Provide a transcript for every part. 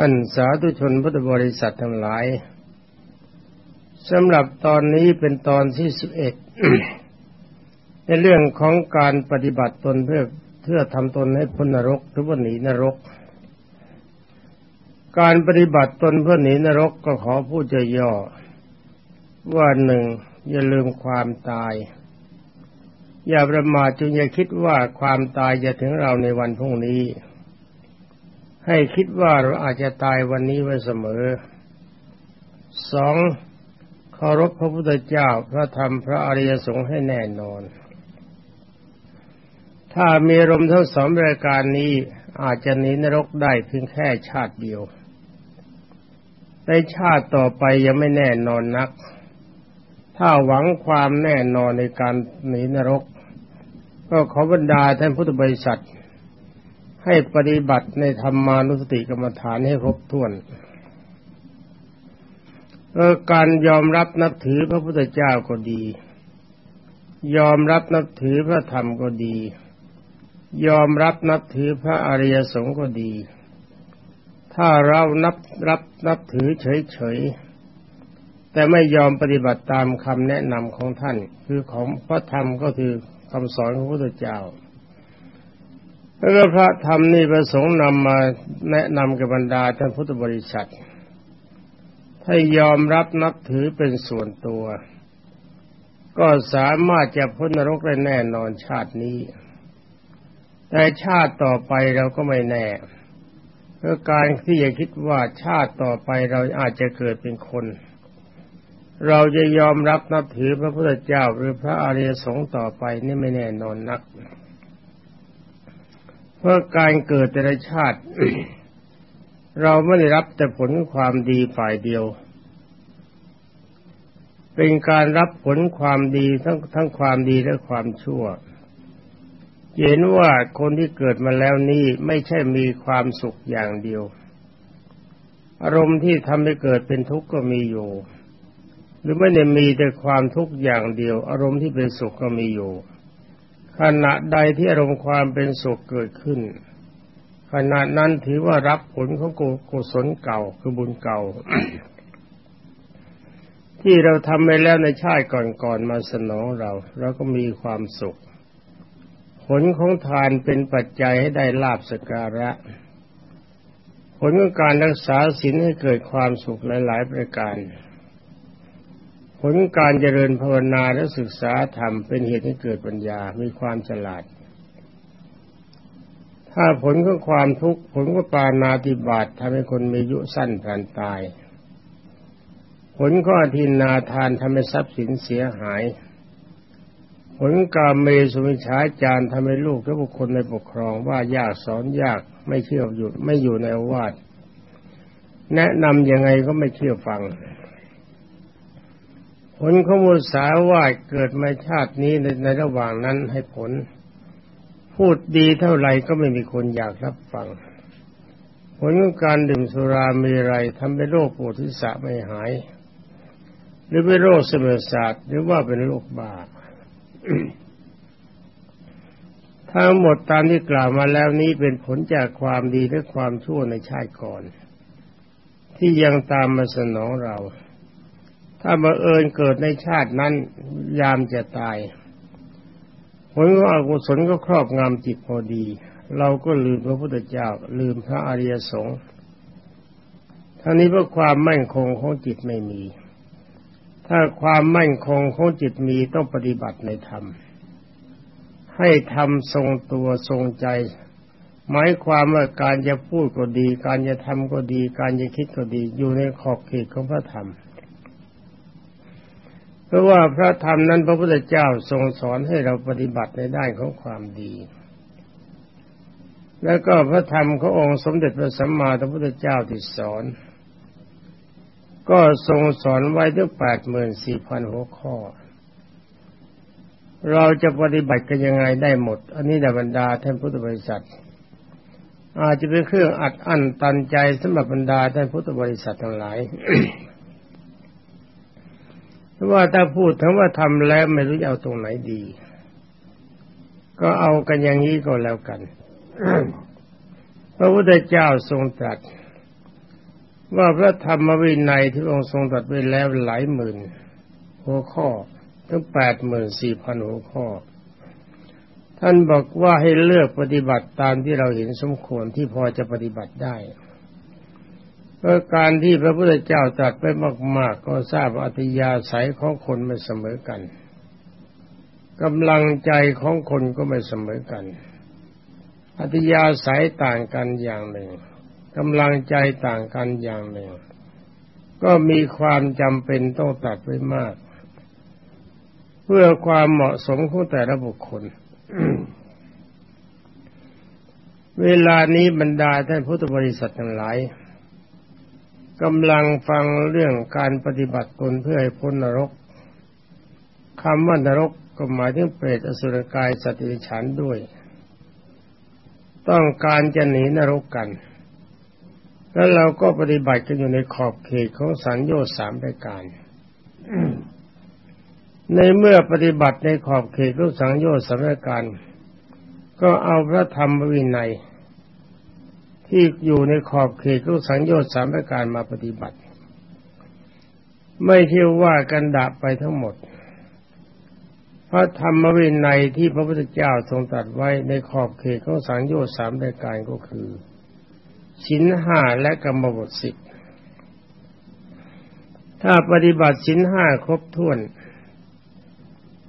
ท่านสาธุชนพุทธบริษัททั้งหลายสำหรับตอนนี้เป็นตอนที่สิบเอ็ดในเรื่องของการปฏิบัติตนเพื่อเพื่อทำตนให้พ้นนรกหรือว่าหนีนรก การปฏิบัติตนเพื่อหนีนรกก็ขอพูดจะย่อว่าหนึ่งอย่าลืมความตาย อย่าประมาทจงอย่าคิดว่าความตายจะถึงเราในวันพรุ่งนี้ ให้คิดว่าเราอาจจะตายวันนี้ไว้เสมอ สองเคารพพระพุทธเจ้าพระธรรมพระอริยสงฆ์ให้แน่นอน ถ้ามีรมทั้งสองรายการนี้อาจจะหนีนรกได้เพียงแค่ชาติเดียว ในชาติต่อไปยังไม่แน่นอนนัก ถ้าหวังความแน่นอนในการหนีนรก ก็ขอบรรดาท่านพุทธบริษัท ให้ปฏิบัติในธรรมานุสติกรรมฐานให้ครบถ้วนเออการยอมรับนับถือพระพุทธเจ้าก็ดี ยอมรับนับถือพระธรรมก็ดี ยอมรับนับถือพระอริยสงฆ์ก็ดี ถ้าเรานับรับนับถือเฉยๆแต่ไม่ยอมปฏิบัติตามคำแนะนำของท่าน คือของพระธรรมก็คือคำสอนของพระพุทธเจ้า แล้วก็พระธรรมนี่ประสงค์นำมาแนะนำกับบรรดาท่านพุทธบริษัท ให้ยอมรับนับถือเป็นส่วนตัว ก็สามารถจะพ้นนรกได้แน่นอนชาตินี้ แต่ชาติต่อไปเราก็ไม่แน่เพราะการที่จะคิดว่าชาติต่อไปเราอาจจะเกิดเป็นคน เราจะยอมรับนับถือพระพุทธเจ้าหรือพระอริยสงฆ์ต่อไปนี่ไม่แน่นอนนักเพราะการเกิดแต่ละชาติ เราไม่ได้รับแต่ผลความดีฝ่ายเดียว เป็นการรับผลความดีทั้งทั้งความดีและความชั่ว เห็นว่าคนที่เกิดมาแล้วนี้ไม่ใช่มีความสุขอย่างเดียว อารมณ์ที่ทำให้เกิดเป็นทุกข์ก็มีอยู่ หรือไม่ได้มีแต่ความทุกข์อย่างเดียว อารมณ์ที่เป็นสุขก็มีอยู่ ขณะใดที่อารมณ์ความเป็นสุขเกิดขึ้น ขณะนั้นถือว่ารับผลของกุศลเก่าคือบุญเก่า ที่เราทำไปแล้วในชาติก่อนๆมาสนองเรา เราก็มีความสุข ผลของทานเป็นปัจจัยให้ได้ลาบสการะ ผลของการรักษาศีลให้เกิดความสุขหลายๆประการ ผลการเจริญภาวนาและศึกษาธรรมเป็นเหตุให้เกิดปัญญา มีความฉลาด ถ้าผลของความทุกข์ผลของปานาติบาตทำให้คนมีอายุสั้นผ่านตาย ผลของอธินาทานทำให้ทรัพย์สินเสียหาย ผลกาเมสุมิชาจารทำให้ลูกและบุคคลในปกครองว่ายากสอนยากไม่เชื่ออยู่ไม่อยู่ในอวาสแนะนำยังไงก็ไม่เชื่อฟัง ผลของมุสาวาเกิดมาชาตินี้ในในระหว่างนั้นให้ผล พูดดีเท่าไหร่ก็ไม่มีคนอยากรับฟัง ผลของการดื่มสุรามีไรทำให้โรคปวดทิศะไม่หาย หรือเป็นโรคเสมอศาสตร์หรือว่าเป็นโรคบาทั้งหมดตามที่กล่าวมาแล้วนี้เป็นผลจากความดีและความชั่วในชาติก่อน ที่ยังตามมาสนองเรา ถ้าบังเอิญเกิดในชาตินั้น ยามจะตายผลของอกุศลก็ครอบงำจิตพอดี เราก็ลืมพระพุทธเจ้า ลืมพระอริยสงฆ์ทั้งนี้เพราะความมั่นคงของจิตไม่มี ถ้าความมั่นคงของจิตมีต้องปฏิบัติในธรรม ให้ธรรมทรงตัวทรงใจ หมายความว่าการจะพูดก็ดี การจะทำก็ดี การจะคิดก็ดี อยู่ในขอบเขตของพระธรรม เพราะว่าพระธรรมนั้นพระพุทธเจ้าทรงสอนให้เราปฏิบัติในด้านของความดี แล้วก็พระธรรมขององค์สมเด็จพระสัมมาสัมพุทธเจ้าที่สอน ก็ทรงสอนไว้ถึงแปดหมื่นสี่พันหัวข้อ เราจะปฏิบัติกันยังไงได้หมด อันนี้ดบรรดาท่านพุทธบริษัท อาจจะเป็นเครื่องอัดอั้นตันใจสำหรับบรรดาท่านพุทธบริษัททั้งหลาย ว่าถ้าพูดถึงว่าทำแล้วไม่รู้จะเอาตรงไหนดี ก็เอากันอย่างนี้ก็แล้วกันพระพุทธเจ้าทรงตรัสว่าพระธรรมวินัยที่องค์ทรงตรัสไว้แล้วหลายหมื่น หัวข้อทั้งแปดหมื่นสี่พันหัวข้อ ท่านบอกว่าให้เลือกปฏิบัติตามที่เราเห็นสมควรที่พอจะปฏิบัติได้ ราะการที่พระพุทธเจ้าตรัสไปมาก ๆ ก็ทราบอัตยาศัยของคนไม่เสมอกันกำลังใจของคนก็ไม่เสมอกัน อัตยาศัยต่างกันอย่างหนึ่งกำลังใจต่างกันอย่างหนึ่ง ก็มีความจำเป็นต้องตัดไว้มาก เพื่อความเหมาะสมของแต่ละบุคคล เวลานี้บรรดาท่านพุทธบริษัททั้งหลาย กำลังฟังเรื่องการปฏิบัติตนเพื่อให้พ้นนรกคำว่านรกก็หมายถึงเปรตอสุรกายสัตว์ดิฉันด้วย ต้องการจะหนีนรกกัน แล้วเราก็ปฏิบัติกันอยู่ในขอบเขตของสัญญาสามประการ ในเมื่อปฏิบัติในขอบเขตของสังโยชน์สามประการ ก็เอาพระธรรมวินัย ที่อยู่ในขอบเขตของสังโยชน์สามประการมาปฏิบัติ ไม่เที่ยวว่ากันดาบไปทั้งหมด พระธรรมวินัยที่พระพุทธเจ้าทรงตรัสไว้ในขอบเขตของสังโยชน์สามปรายการก็คือสินห้าและกรรมบทสิบถ้าปฏิบัติสินห้าครบถ้วน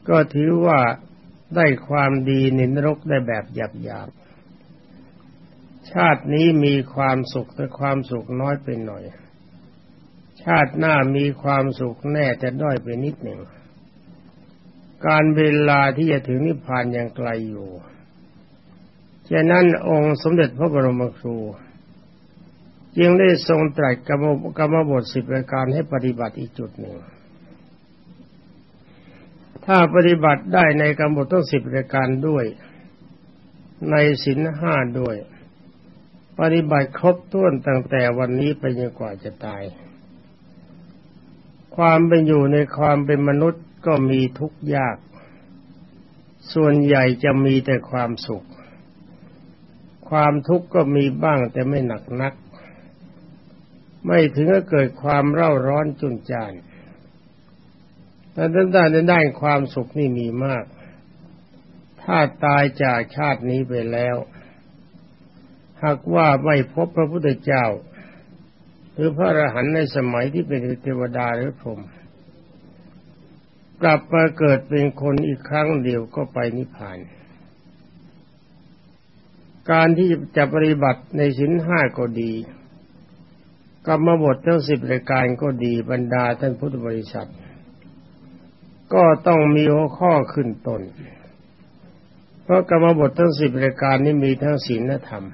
ก็ถือว่าได้ความดีในนรกได้แบบหยาบๆ ชาตินี้มีความสุขแต่ความสุขน้อยไปหน่อย ชาติหน้ามีความสุขแน่แต่ด้อยไปนิดหนึ่ง การเวลาที่จะถึงนิพพานยังไกลอยู่ฉะนั้นองค์สมเด็จพระบรมครูจึงได้ทรงตรัสกรรมกรรมบทสิบรายการให้ปฏิบัติอีกจุดหนึ่ง ถ้าปฏิบัติได้ในกรรมบทต้องสิบรายการด้วย ในศีลห้าด้วย ปฏิบัติครบถ้วนตั้งแต่วันนี้ไปจนกว่าจะตาย ความเป็นอยู่ในความเป็นมนุษย์ก็มีทุกข์ยาก ส่วนใหญ่จะมีแต่ความสุข ความทุกข์ก็มีบ้างแต่ไม่หนักนัก ไม่ถึงกับเกิดความเร่าร้อนจุนจานแต่ด้านด้านด้านความสุขนี่มีมาก ถ้าตายจากชาตินี้ไปแล้ว หากว่าไม่พบพระพุทธเจ้า หรือพระอรหันต์ในสมัยที่เป็นเทวดาหรือพรหมกลับมาเกิดเป็นคนอีกครั้งเดียวก็ไปนิพพาน การที่จะปฏิบัติในสินห้าก็ดีกรรมบททั้งสิบรายการก็ดีบรรดาท่านพุทธบริษัท ก็ต้องมีหัวข้อขึ้นตน เพราะกรรมบททั้งสิบรายการนี้มีทั้งศีลธรรม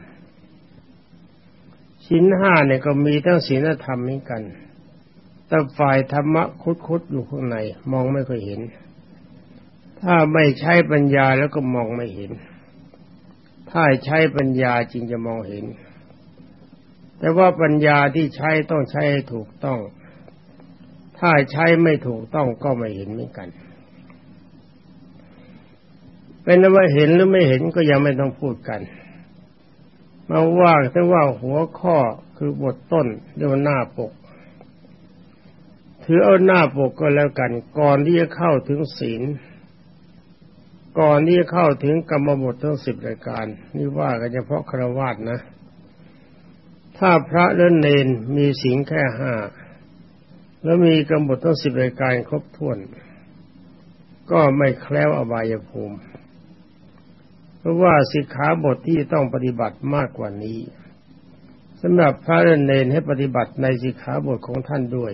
สินห้าเนี่ยก็มีทั้งศีลธรรมเหมือนกัน แต่ฝ่ายธรรมะคุดๆอยู่ข้างใน มองไม่ค่อยเห็น ถ้าไม่ใช้ปัญญาแล้วก็มองไม่เห็น ถ้าใช้ปัญญาจริงจะมองเห็น แต่ว่าปัญญาที่ใช้ต้องใช้ให้ถูกต้อง ถ้าใช้ไม่ถูกต้องก็ไม่เห็นเหมือนกัน เป็นว่าเห็นหรือไม่เห็นก็ยังไม่ต้องพูดกัน มาว่าแต่ว่าหัวข้อคือบทต้นเรียกว่าหน้าปก ถือเอาหน้าปกก็แล้วกัน ก่อนที่จะเข้าถึงศีล ก่อนที่จะเข้าถึงกรรมบททั้งสิบรายการ นี่ว่ากันเฉพาะครวาสนะ ถ้าพระเล่นเนนมีศีลแค่ห้าแล้วมีกรรมบททั้งสิบรายการครบถ้วน ก็ไม่แคล้วอบายภูมิ เพราะว่าสิกขาบทที่ต้องปฏิบัติมากกว่านี้สำหรับพระเนนนให้ปฏิบัติในสิกขาบทของท่านด้วย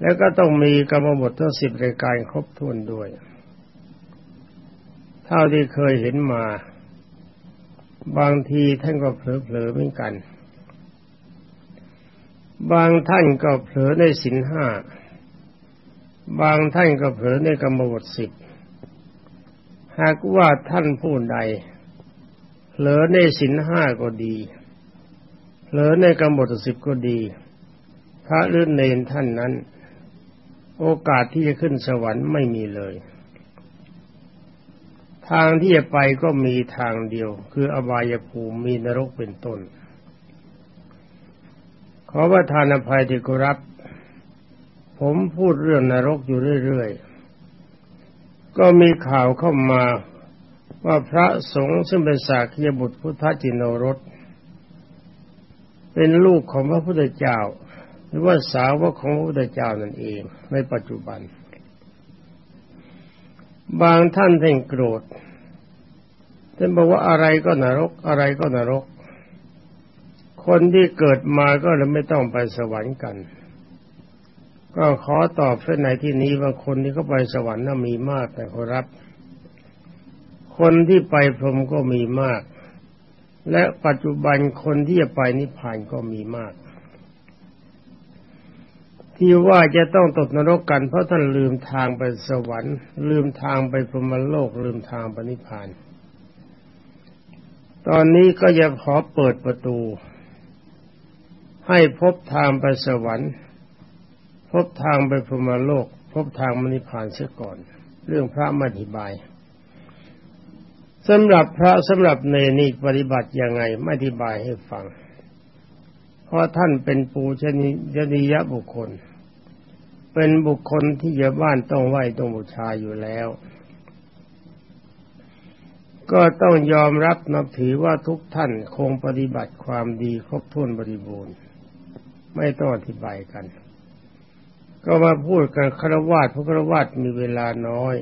แล้วก็ต้องมีกรรมบททั้งสิบรายการครบถ้วนด้วย เท่าที่เคยเห็นมา บางทีท่านก็เผลอๆเหมือนกัน บางท่านก็เผลอในสินห้า บางท่านก็เผลอในกรรมบทสิบ หากว่าท่านผู้ใดเผลอในสินห้าก็ดีเผลอในกรรมบทสิบก็ดี พระลื่นเนนท่านนั้น โอกาสที่จะขึ้นสวรรค์ไม่มีเลย ทางที่จะไปก็มีทางเดียว คืออบายภูมิมีนรกเป็นต้น ขอประทานอภัยที่กรับ ผมพูดเรื่องนรกอยู่เรื่อยๆ ก็มีข่าวเข้ามาว่าพระสงฆ์ซึ่งเป็นสาคยบุตรพุทธจินโนรสเป็นลูกของพระพุทธเจ้า หรือว่าสาวกของพระพุทธเจ้านั่นเอง ในปัจจุบัน บางท่านท่านโกรธท่านบอกว่าอะไรก็นรก อะไรก็นรก คนที่เกิดมาก็เลยไม่ต้องไปสวรรค์กัน ก็ขอตอบเพื่อในที่นี้ว่าคนที่เขาไปสวรรค์น่ะมีมากแต่ขอรับ คนที่ไปพรหมก็มีมาก และปัจจุบันคนที่จะไปนิพพานก็มีมาก ที่ว่าจะต้องตกนรกกันเพราะท่านลืมทางไปสวรรค์ ลืมทางไปพรหมโลก ลืมทางไปนิพพาน ตอนนี้ก็จะขอเปิดประตู ให้พบทางไปสวรรค์ พบทางไปพรหมโลก พบทางมนิพานเสียก่อน เรื่องพระมาอธิบายสำหรับพระสำหรับเนนี่ปฏิบัติยังไงไม่อธิบายให้ฟัง เพราะท่านเป็นปูชนียนิยบุคคล เป็นบุคคลที่จะบ้านต้องไหวต้องบูชาอยู่แล้ว ก็ต้องยอมรับนับถือว่าทุกท่านคงปฏิบัติความดีครบถ้วนบริบูรณ์ ไม่ต้องอธิบายกัน ก็มาพูดกันคารวะเพราะคารวะมีเวลาน้อย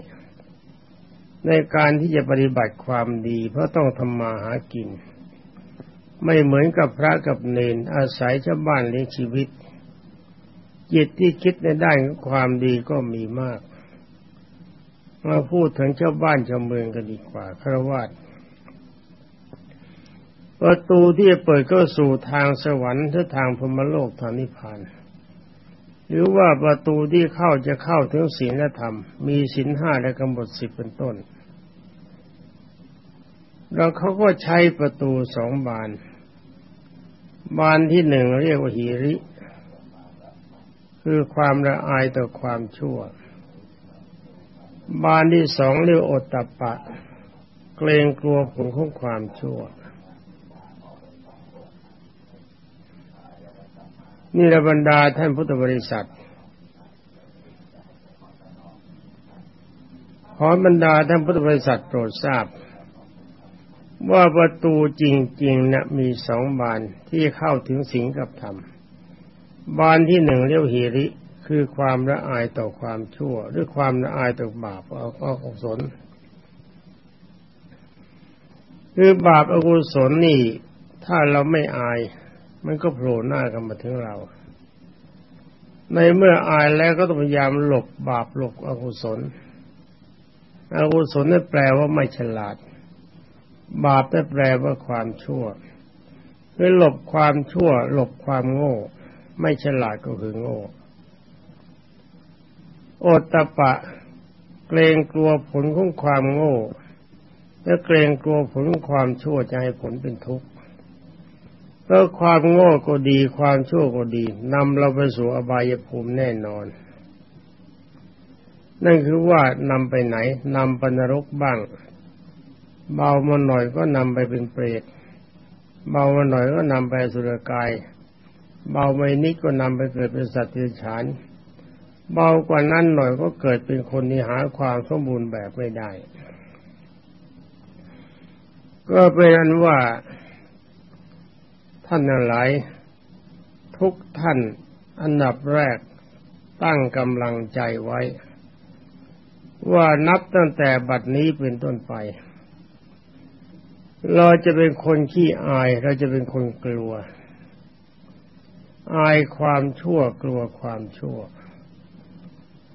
ในการที่จะปฏิบัติความดี เพราะต้องทำมาหากิน ไม่เหมือนกับพระกับเนนอาศัยชาวบ้านเลี้ยงชีวิต จิตที่คิดในด้านความดีก็มีมาก มาพูดถึงเจ้าบ้านชาวเมืองกันดีกว่าครวญประตูที่จะเปิดก็สู่ทางสวรรค์หรือทางพรมโลกทางนิพพาน หรือว่าประตูที่เข้าจะเข้าถึงศีลธรรม มีศีลห้าและกำหนดสิบเป็นต้น แล้วเขาก็ใช้ประตูสองบาน บานที่หนึ่งเรียกว่าหิริ คือความละอายต่อความชั่ว บานที่สองเรียกอดตปะ เกรงกลัวผลของความชั่ว นี่ระบรรดาท่านพุทธบริษัท ขอบรรดาท่านพุทธบริษัทโปรดทราบ ว่าประตูจริงๆนะมีสองบานที่เข้าถึงสิงกับธรรม บานที่หนึ่งเรียกหิริคือความละอายต่อความชั่ว หรือความละอายต่อบาปเอากุศลคือบาปอกุศลนี่ ถ้าเราไม่อาย มันก็โผล่หน้ากันมาถึงเรา ในเมื่ออายแล้วก็ต้องพยายามหลบบาปหลบอกุศล อกุศลนั่นแปลว่าไม่ฉลาด บาปนั่นแปลว่าความชั่วคือหลบความชั่ว หลบความโง่ ไม่ฉลาดก็คือโง่ โอตตะปะ เกรงกลัวผลของความโง่และเกรงกลัวผลของความชั่วจะให้ผลเป็นทุกข์ เพราะความโง่ก็ดีความชั่วก็ดีนำเราไปสู่อบายภูมิแน่นอน นั่นคือว่านำไปไหนนำไปนรกบ้าง เบามาหน่อยก็นำไปเป็นเปรตเบามาหน่อยก็นำไปสุรกาย เบาไม่นิดก็นำไปเกิดเป็นสัตว์ที่ฉานเบากว่านั้นหน่อยก็เกิดเป็นคนที่หาความสมบูรณ์แบบไม่ได้ ก็เป็นอันว่า ท่านหลาย ทุกท่านอันดับแรกตั้งกำลังใจไว้ ว่านับตั้งแต่บัดนี้เป็นต้นไป เราจะเป็นคนขี้อายเราจะเป็นคนกลัว อายความชั่วกลัวความชั่ว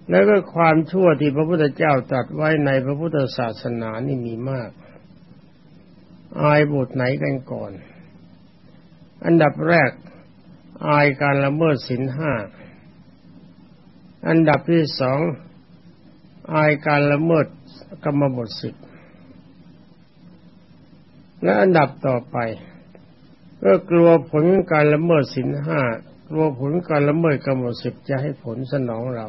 แล้วก็ความชั่วที่พระพุทธเจ้าตรัสไว้ในพระพุทธศาสนานี่มีมาก อายบทไหนกันก่อน อันดับแรกอายการละเมิดศีลห้า อันดับที่สองอายการละเมิดกรรมบทสิบและอันดับต่อไปก็กลัวผลการละเมิดศีลห้ากลัวผลการละเมิดกรรมบทสิบจะให้ผลสนองเรา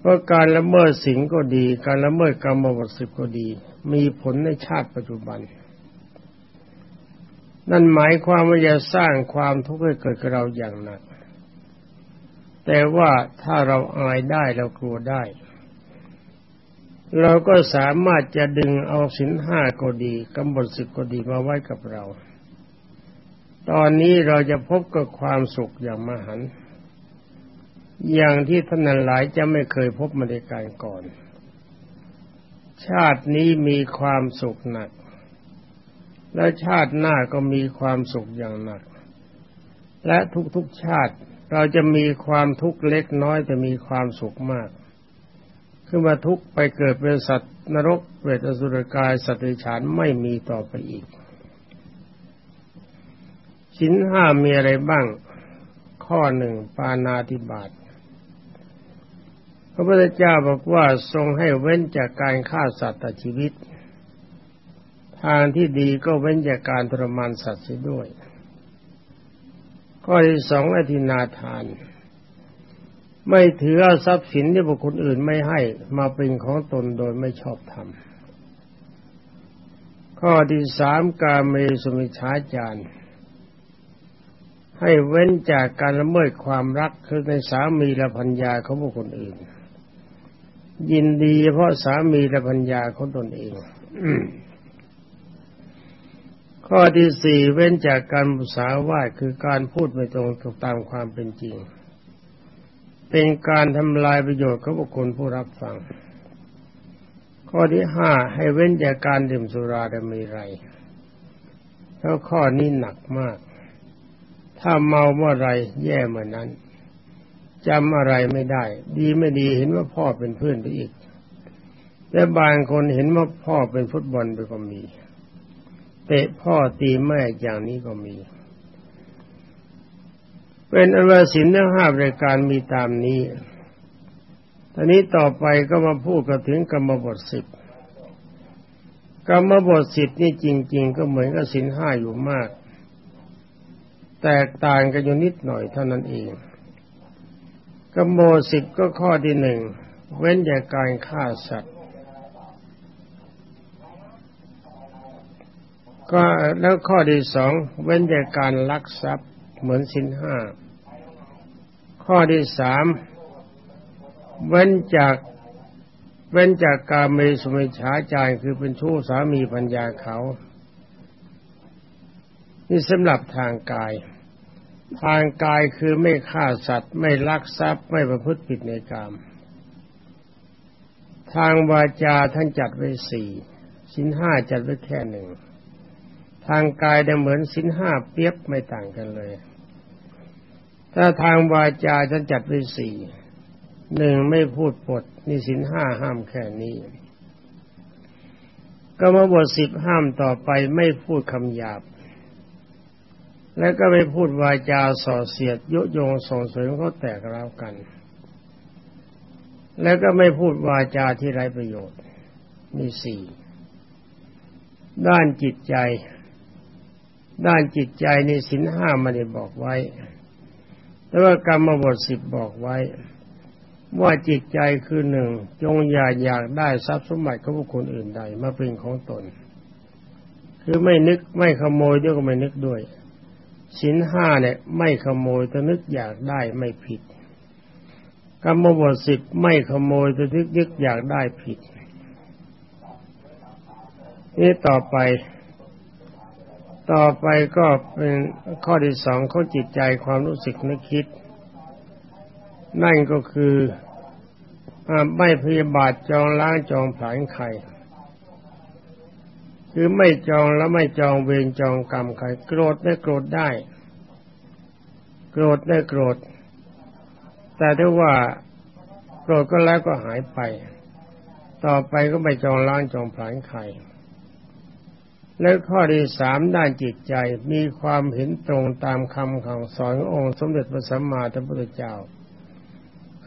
เพราะการละเมิดศีลก็ดี การละเมิดกรรมบทสิบก็ดี มีผลในชาติปัจจุบัน นั่นหมายความว่าจะสร้างความทุกข์ให้เกิดกับเราอย่างหนัก แต่ว่าถ้าเราอายได้เรากลัวได้ เราก็สามารถจะดึงเอาสินห้าก็ดีกำหนดสิบก็ดีมาไว้กับเรา ตอนนี้เราจะพบกับความสุขอย่างมหันต์อย่างที่ท่านนั้นหลายจะไม่เคยพบมาในการก่อน ชาตินี้มีความสุขหนัก และชาติหน้าก็มีความสุขอย่างหนัก และทุกๆชาติเราจะมีความทุกข์เล็กน้อยแต่มีความสุขมาก คือมาทุกข์ไปเกิดเป็นสัตว์นรกเวทอสุรกายสัตว์ดิฉานไม่มีต่อไปอีกชิ้นห้ามีอะไรบ้าง ข้อหนึ่งปานาติบาตพระพุทธเจ้าบอกว่าทรงให้เว้นจากการฆ่าสัตว์ตัดชีวิต ทางที่ดีก็เว้นจากการทรมานสัตว์เสียด้วย ข้อที่สองอธินาทาน ไม่ถือทรัพย์สินที่บุคคลอื่นไม่ให้มาเป็นของตนโดยไม่ชอบธรรม ข้อที่สามกาเมสุมิชาจารย์ให้เว้นจากการละเมิดความรักคือในสามีและพัญญาของบุคคลอื่น ยินดีเพราะสามีและพัญญาของตนเอง ข้อที่สี่เว้นจากการสาวาทคือการพูดไม่ตรงตามความเป็นจริง เป็นการทำลายประโยชน์ของบุคคลผู้รับฟัง ข้อที่ห้าให้เว้นจากการดื่มสุราดมีไรแล้วข้อนี้หนักมาก ถ้าเมาเมื่อไรแย่เมื่อนั้นจำอะไรไม่ได้ ดีไม่ดีเห็นว่าพ่อเป็นเพื่อนไปอีกและบางคนเห็นว่าพ่อเป็นฟุตบอลไปก็มี เตะพ่อตีแม่อย่างนี้ก็มี เป็นอวสินทั้งห้ารายการมีตามนี้ตอนนี้ต่อไปก็มาพูดกันถึงกรรมบทสิบกรรมบทสิบนี่จริง ๆ ก็เหมือนกับสินห้าอยู่มาก แตกต่างกันอยู่นิดหน่อยเท่านั้นเองกโมสิบก็ข้อที่หนึ่งเว้นจากการฆ่าสัตว์ ก็แล้วข้อที่สองเว้นจากการลักทรัพย์เหมือนสินห้า ข้อที่สามเว้นจากเว้นจากการเมสุมิฉาจารคือเป็นชู้สามีปัญญาเขา นี่สำหรับทางกาย ทางกายคือไม่ฆ่าสัตว์ ไม่ลักทรัพย์ไม่ประพฤติผิดในกรรมทางวาจาท่านจัดไว้สี่สินห้าจัดไว้แค่หนึ่ง ทางกายได้เหมือนสินห้าเปียบไม่ต่างกันเลย ถ้าทางวาจาท่านจัดไว้สี่หนึ่งไม่พูดปดนี่สินห้าห้ามแค่นี้ก็มาบทสิบห้ามต่อไปไม่พูดคำหยาบ แล้วก็ไปพูดวาจาส่อเสียดยุยงส่งเสริมเขาแตกร้าวกัน แล้วก็ไม่พูดวาจาที่ไร้ประโยชน์มีสี่ด้านจิตใจ ด้านจิตใจในสินห้าไม่ได้บอกไว้ แต่ว่ากรรมบทสิบบอกไว้ ว่าจิตใจคือหนึ่ง จงอย่าอยากได้ทรัพย์สมบัติของบุคคลอื่นใดมาเป็นของตน คือไม่นึกไม่ขโมยด้วยก็ไม่นึกด้วยสินห้าเนี่ยไม่ขโมยแต่นึกอยากได้ไม่ผิดกรรมบทสิบไม่ขโมยแต่นึกยึกอยากได้ผิดนี่ต่อไป ต่อไปก็เป็นข้อที่สองเขาจิตใจความรู้สึกนึกคิด นั่นก็คือไม่พยาบาทจองล้างจองผลาญใครคือไม่จองแล้วไม่จองเวรจองกรรมใครโกรธได้โกรธได้ โกรธได้โกรธ แต่ถ้าว่าโกรธก็แล้วก็หายไป ต่อไปก็ไม่จองล้างจองผลาญใคร แล้วข้อที่สามด้านจิตใจมีความเห็นตรงตามคำของสอนขององค์สมเด็จพระสัมมาสัมพุทธเจ้า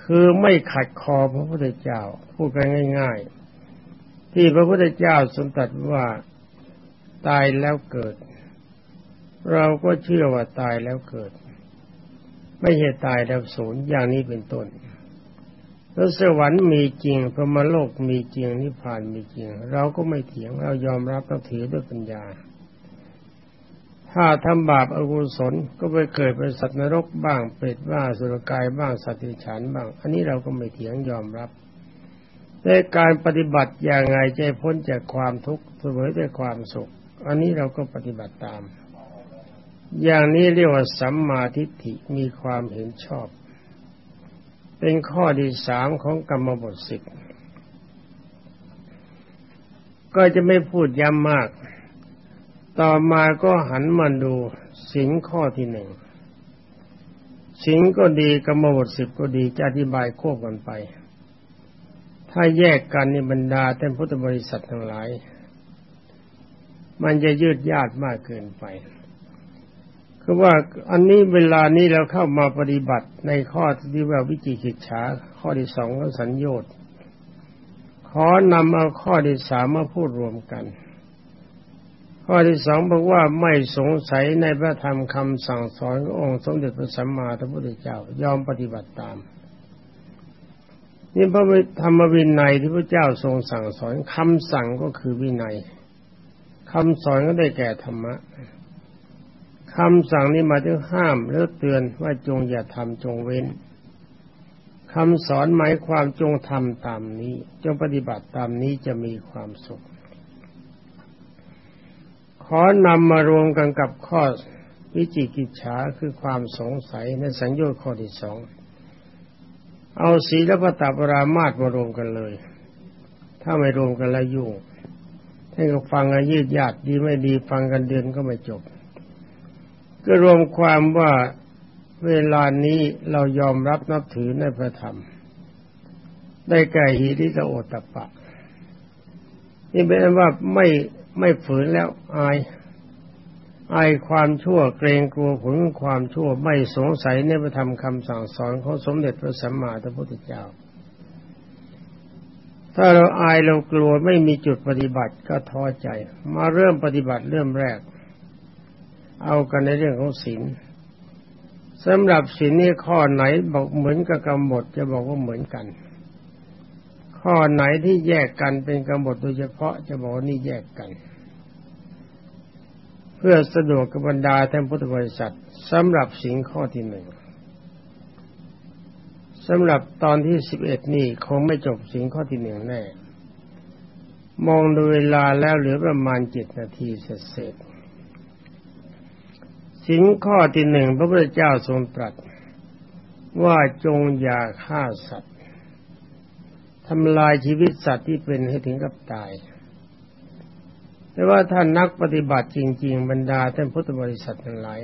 คือไม่ขัดคอพระพุทธเจ้าพูดกันง่าย ๆ ที่พระพุทธเจ้าทรงตรัสว่าตายแล้วเกิด เราก็เชื่อว่าตายแล้วเกิด ไม่ใช่ตายแล้วสูญอย่างนี้เป็นต้น แล้วสวรรค์มีจริงพรหมโลกมีจริงนิพพานมีจริง เราก็ไม่เถียงเรายอมรับเราถือด้วยปัญญา ถ้าทำบาปอกุศลก็ไปเกิดเป็นสัตว์นรกบ้างเปรตบ้างสุรกายบ้างสัตว์ดิฉันบ้าง อันนี้เราก็ไม่เถียงยอมรับในการปฏิบัติอย่างไงจพ้นจากความทุกข์เสมอด้วยความสุข อันนี้เราก็ปฏิบัติตาม อย่างนี้เรียกว่าสัมมาทิฏฐิมีความเห็นชอบ เป็นข้อที่สามของกรรมบทสิบก็จะไม่พูดย้ำมาก ต่อมาก็หันมาดูสิงข้อที่หนึ่ง สิงก็ดีกรรมบทสิบก็ดีจะอธิบายควบกันไป ถ้าแยกกันในบรรดาท่านพุทธบริษัททั้งหลาย มันจะยืดยาดมากเกินไป คือว่าอันนี้เวลานี้เราเข้ามาปฏิบัติในข้อที่ว่าวิจิกิจฉาข้อที่สองก็สัญญา์ขอนำเอาข้อที่สามมาพูดรวมกัน ข้อที่สองบอกว่าไม่สงสัยในพระธรรมคำสั่งสอนขององค์สมเด็จพระสัมมาสัมพุทธเจ้ายอมปฏิบัติตามนี่พระธรรมวินัยที่พระเจ้าทรงสั่งสอนคำสั่งก็คือวินัยคำสอนก็ได้แก่ธรรมะ คำสั่งนี้มาถึงห้ามหรือเตือนว่าจงอย่าทำจงเว้นคำสอนหมายความจงทำตามนี้ จงปฏิบัติตามนี้จะมีความสุข ขอนำมารวมกันกับข้อวิจิกิจฉาคือความสงสัยในสัญญาข้อที่สอง เอาศีลปตปรามาตมารวมกันเลย ถ้าไม่รวมกันแล้วยุ่งท่านก็ฟังกันยืดยาดดีไม่ดีฟังกันเดือนก็ไม่จบ ก็รวมความว่าเวลานี้เรายอมรับนับถือในพระธรรม ได้แก่หิริตโอตปะ นี่เป็นว่าไม่ไม่ฝืนแล้วอาย อายความชั่วเกรงกลัวผลความชั่วไม่สงสัยในพระธรรมคำสั่งสอนของสมเด็จพระสัมมาสัมพุทธเจ้า ถ้าเราอายเรากลัวไม่มีจุดปฏิบัติก็ท้อใจ มาเริ่มปฏิบัติเริ่มแรก เอากันในเรื่องของศีลสำหรับศีลนี้ข้อไหนบอกเหมือนกับกำหนดจะบอกว่าเหมือนกัน ข้อไหนที่แยกกันเป็นกำหนดโดยเฉพาะจะบอกว่านี่แยกกัน เพื่อสะดวกกับบรรดาท่านพุทธบริษัทสำหรับสิ่งข้อที่หนึ่งสำหรับตอนที่สิบเอ็ดนี่คงไม่จบสิ่งข้อที่หนึ่งแน่ มองดูเวลาแล้วเหลือประมาณเจ็ดนาทีเสร็จ สิ่งข้อที่หนึ่งพระพุทธเจ้าทรงตรัส ว่าจงอย่าฆ่าสัตว์ทำลายชีวิตสัตว์ที่เป็นให้ถึงกับตาย แต่ว่าท่านนักปฏิบัติจริง ๆ บรรดาท่านพุทธบริษัททั้งหลาย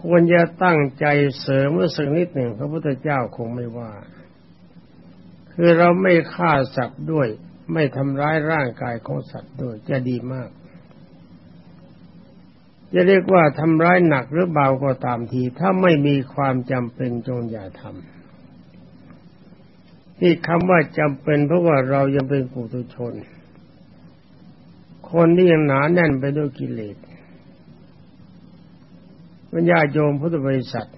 ควรจะตั้งใจเสริมเมื่อสักนิดหนึ่งพระพุทธเจ้าคงไม่ว่า คือเราไม่ฆ่าสัตว์ด้วย ไม่ทำร้ายร่างกายของสัตว์ด้วยจะดีมาก จะเรียกว่าทำร้ายหนักหรือเบาก็ตามที ถ้าไม่มีความจำเป็นจงอย่าทำที่คำว่าจำเป็นเพราะว่าเรายังเป็นปุถุชน คนที่ยังหนาแน่นไปด้วยกิเลสวิญญาโยมพุทธบริษัท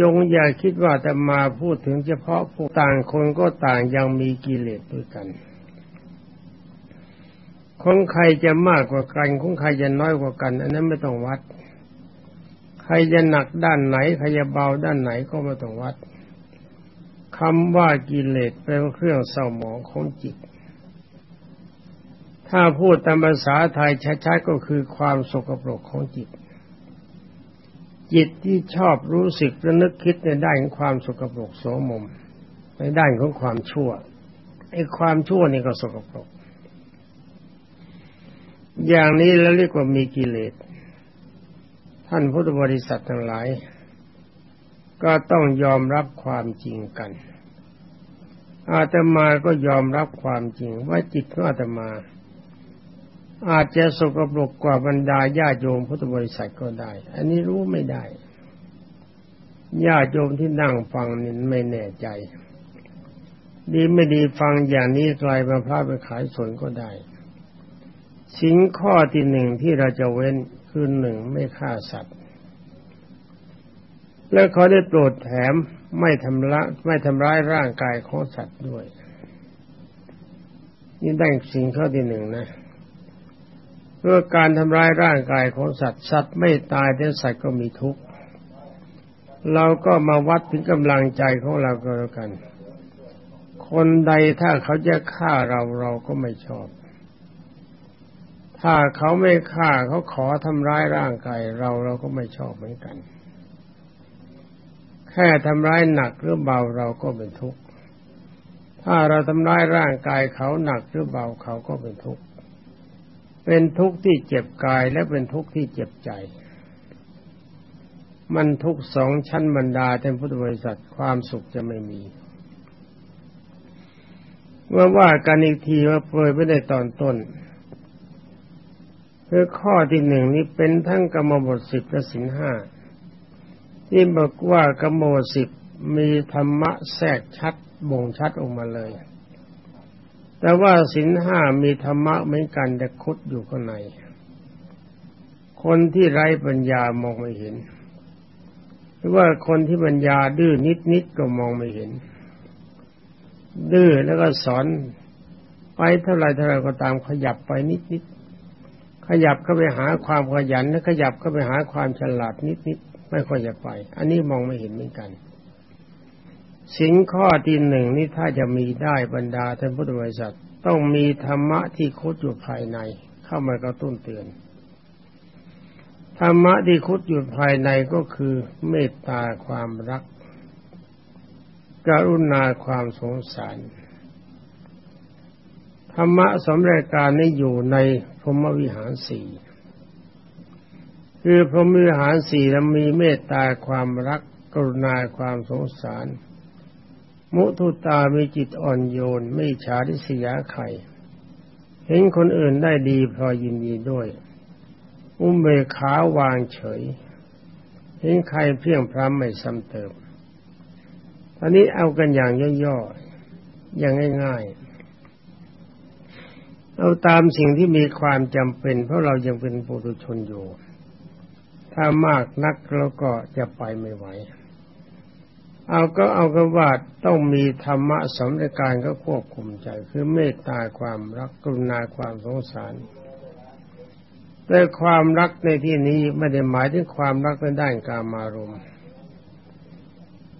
จงอย่าคิดว่าจะมาพูดถึงเฉพาะผู้ต่างคนก็ต่างยังมีกิเลสด้วยกัน ของใครจะมากกว่ากันของใครจะน้อยกว่ากัน อันนั้นไม่ต้องวัด ใครจะหนักด้านไหนใครจะเบาด้านไหนก็ไม่ต้องวัดคำว่ากิเลสเป็นเครื่องเศร้าหมองของจิต ถ้าพูดตามภาษาไทยชัดๆก็คือความสกปรกของจิต จิตที่ชอบรู้สึกระนึกคิดในด้านของความสกปรกโสมม ในด้านของความชั่วไอ้ความชั่วนี่ก็สกปรก อย่างนี้แล้วเรียกว่ามีกิเลส ท่านพุทธบริษัททั้งหลาย ก็ต้องยอมรับความจริงกัน อาตมาก็ยอมรับความจริงว่าจิตของอาตมา อาจจะสกปรกกว่าบรรดาญาโยมพุทธบริษัทก็ได้ อันนี้รู้ไม่ได้ญาโยมที่นั่งฟังนี่ไม่แน่ใจ ดีไม่ดีฟังอย่างนี้กลายมาพระไปขายสนก็ได้ สิ่งข้อที่หนึ่งที่เราจะเว้นคือหนึ่งไม่ฆ่าสัตว์ และเขาได้โปรดแถมไม่ทำละไม่ทำร้ายร่างกายของสัตว์ด้วย นี่ได้สิ่งข้อที่หนึ่งนะเพื่อการทำร้ายร่างกายของสัตว์สัตว์ไม่ตายแต่สัตว์ก็มีทุกข์เราก็มาวัดถึงกำลังใจของเราก็แล้วกัน คนใดถ้าเขาจะฆ่าเราเราก็ไม่ชอบ ถ้าเขาไม่ฆ่าเขาขอทำร้ายร่างกายเราเราก็ไม่ชอบเหมือนกัน แค่ทำร้ายหนักหรือเบาเราก็เป็นทุกข์ ถ้าเราทำร้ายร่างกายเขาหนักหรือเบาเขาก็เป็นทุกข์ เป็นทุกข์ที่เจ็บกายและเป็นทุกข์ที่เจ็บใจ มันทุกสองชั้นบรรดาแทนพุทธบริษัทความสุขจะไม่มีเมื่อว่ากันอีกทีว่าเปรยไม่ได้ตอนต้น คือข้อที่หนึ่งนี้เป็นทั้งกรรมบทสิบและสินห้าที่บอกว่ากรรมบทสิบมีธรรมะแทรกชัดบ่งชัดออกมาเลย แต่ว่าสินห้ามีธรรมะเหมือนกันแต่คุดอยู่ข้างใน คนที่ไร้ปัญญามองไม่เห็น หรือว่าคนที่ปัญญาดื้อนิดนิดก็มองไม่เห็น ดื้อแล้วก็สอนไปเท่าไรเท่าไรก็ตามขยับไปนิดนิด ขยับก็ไปหาความขยันแล้วขยับก็ไปหาความฉลาดนิดนิดไม่ค่อยจะไป อันนี้มองไม่เห็นเหมือนกันสิ่งข้อที่หนึ่งนี่ถ้าจะมีได้บรรดาท่านพุทธบริษัทต้องมีธรรมะที่คุดอยู่ภายใน เข้ามากระตุ้นเตือนธรรมะที่คุดอยู่ภายในก็คือเมตตาความรัก กรุณาความสงสาร รรมะสมรายการนี้อยู่ในพรหมวิหารสี่คือพรหมวิหารสี่แล้วมีเมตตาความรักกรุณาความสงสาร มุทุตามีจิตอ่อนโยน ไม่ฉาริษยาใครเห็นคนอื่นได้ดีพอยินดีด้วย อุ้มเบขาวางเฉย เห็นใครเพียงพร้ำไม่ซ้ำเติมตอนนี้เอากันอย่างย่อๆอย่างง่ายๆ เอาตามสิ่งที่มีความจำเป็น เพราะเรายังเป็นปุถุชนอยู่ ถ้ามากนักเราก็จะไปไม่ไหว เอาก็เอากันว่าต้องมีธรรมะสมในการก็ควบคุมใจ คือเมตตาความรักกรุณาความสงสารแต่ความรักในที่นี้ไม่ได้หมายถึงความรักในด้านกามารมณ์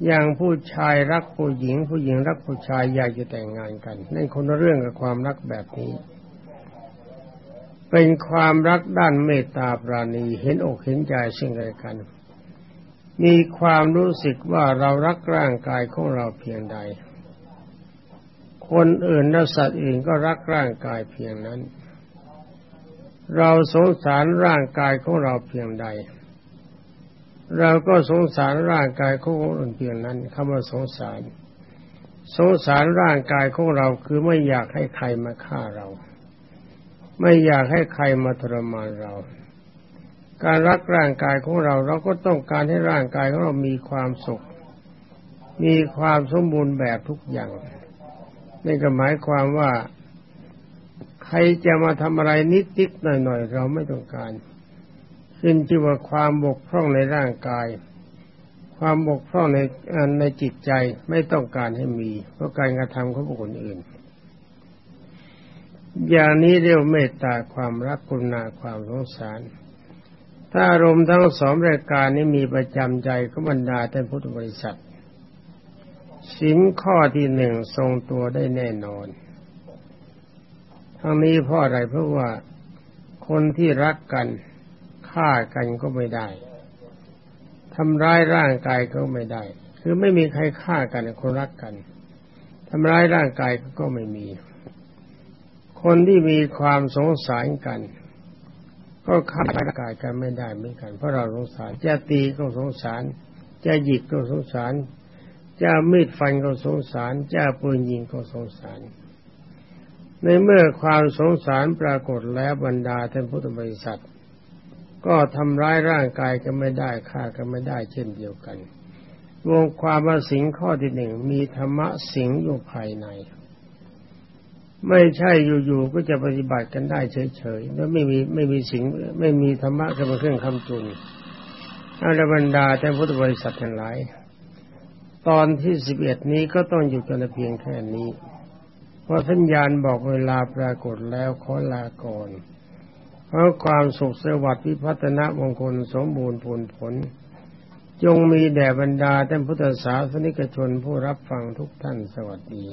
อย่างผู้ชายรักผู้หญิง ผู้หญิงรักผู้ชายอยากจะแต่งงานกันนั่นคนเรื่องกับความรักแบบนี้ เป็นความรักด้านเมตตาปราณีเห็นอกเห็นใจซึ่งกันและกัน มีความรู้สึกว่าเรารักร่างกายของเราเพียงใด คนอื่นและสัตว์อื่นก็รักร่างกายเพียงนั้น เราสงสารร่างกายของเราเพียงใด เราก็สงสารร่างกายของคนอื่นเพียงนั้นคำว่าสงสาร สงสารร่างกายของเราคือไม่อยากให้ใครมาฆ่าเรา ไม่อยากให้ใครมาทรมานเรา การรักร่างกายของเรา เราก็ต้องการให้ร่างกายของเรามีความสุข มีความสมบูรณ์แบบทุกอย่างนี่ก็หมายความว่า ใครจะมาทำอะไรนิดนิดหน่อยหน่อยเราไม่ต้องการ ขึ้นที่ว่าความบกพร่องในร่างกาย ความบกพร่องในในจิตใจไม่ต้องการให้มี เพราะการกระทำของบุคคลอื่น อย่างนี้เรียกเมตตาความรักกุณาความสงสาร ถ้าอารมณ์ทั้งสองรายการนี้มีประจำใจก็บรรดาท่านพุทธบริษัทสินข้อที่หนึ่งทรงตัวได้แน่นอน ทั้งนี้เพราะอะไรเพราะว่าคนที่รักกันฆ่ากันก็ไม่ได้ทำร้ายร่างกายก็ไม่ได้ คือไม่มีใครฆ่ากันคนรักกันทำร้ายร่างกายก็ไม่มี คนที่มีความสงสารกัน ก็ฆ่าร่างกายกันไม่ได้เหมือนกัน เพราะเราสงสารจะตีก็สงสาร จะหยิกก็สงสาร จะมีดฟันก็สงสาร จะปืนยิงก็สงสาร ในเมื่อความสงสารปรากฏแล้วบรรดาท่านพุทธบริษัท ก็ทำร้ายร่างกายกันไม่ได้ฆ่ากันไม่ได้เช่นเดียวกัน วงความว่าสิงข้อที่หนึ่งมีธรรมะสิงอยู่ภายใน ไม่ใช่อยู่ๆก็จะปฏิบัติกันได้เฉยๆแล้วไม่มีไม่มีสิ่งไม่มีธรรมะจะมาเครื่องคำจุนอาบรรดาแต่พุทธบริษัททั้งหลาย ตอนที่สิบเอ็ดนี้ก็ต้องอยู่กันเพียงแค่นี้ เพราะสัญญาณบอกเวลาปรากฏแล้วขอลาก่อนเพราะความสุขสวัสดิ์วิพัฒนามงคลสมบูรณ์ผลผล จงมีแด่บรรดาท่านพุทธศาสนิกชนผู้รับฟังทุกท่านสวัสดี